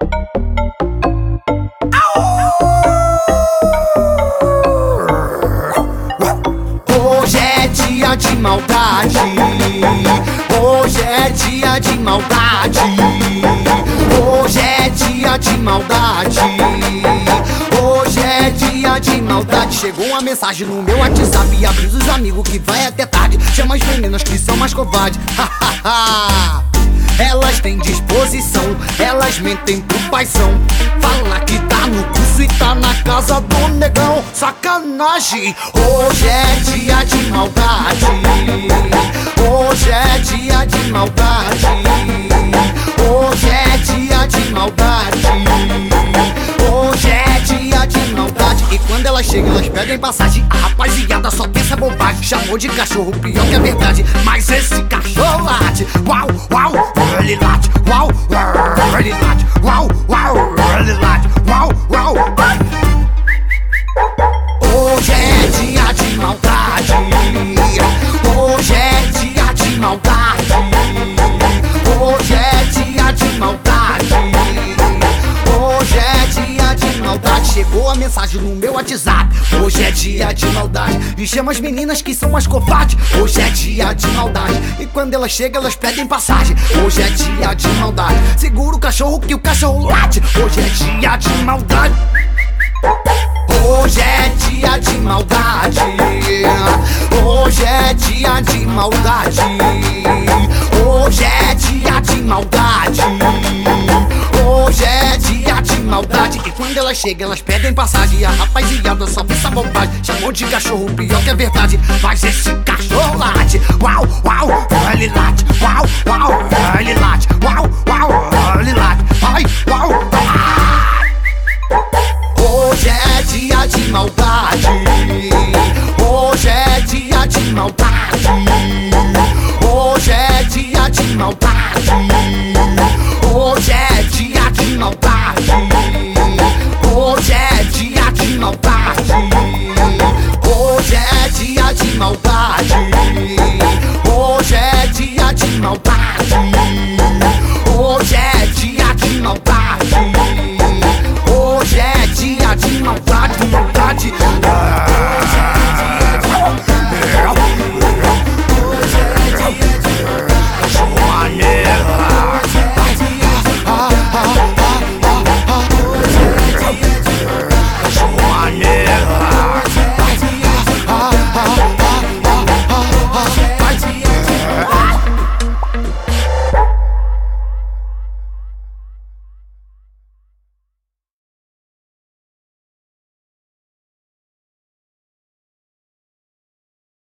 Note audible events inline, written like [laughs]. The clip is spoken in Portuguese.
Hoje é dia de maldade. Hoje é dia de maldade. Hoje é dia de maldade. Hoje é dia de maldade. Chegou uma mensagem no meu WhatsApp e avisa os amigos que vai até tarde. Chama as meninas que são mais covardes. [laughs] Disposição, elas mentem pro paizão. Fala que tá no curso e tá na casa do negão. Sacanagem, hoje é dia de maldade. Hoje é dia de maldade. Hoje é dia de maldade. Hoje é dia de maldade. E quando elas chegam, elas pedem passagem. A rapaziada só pensa bobagem. Chamou de cachorro, pior que a verdade. Mas esse cachorro late. Uau, uau, ele late. Uau, ele late. Chegou a mensagem no meu WhatsApp. Hoje é dia de maldade. E chama as meninas que são mais covardes. Hoje é dia de maldade. E quando elas chegam, elas pedem passagem. Hoje é dia de maldade. Segura o cachorro que o cachorro late. Hoje é dia de maldade. Hoje é dia de maldade. Hoje é dia de maldade. Quando elas chegam, elas pedem passagem. A rapaziada só pensa a bobagem. Chamou de cachorro, pior que é verdade. Faz esse cachorro late. Uau, uau, ele late. Uau, uau, ele late. Uau, uau, ele late. Ai, uau, ai. Hoje é dia de maldade. Hoje é dia de maldade.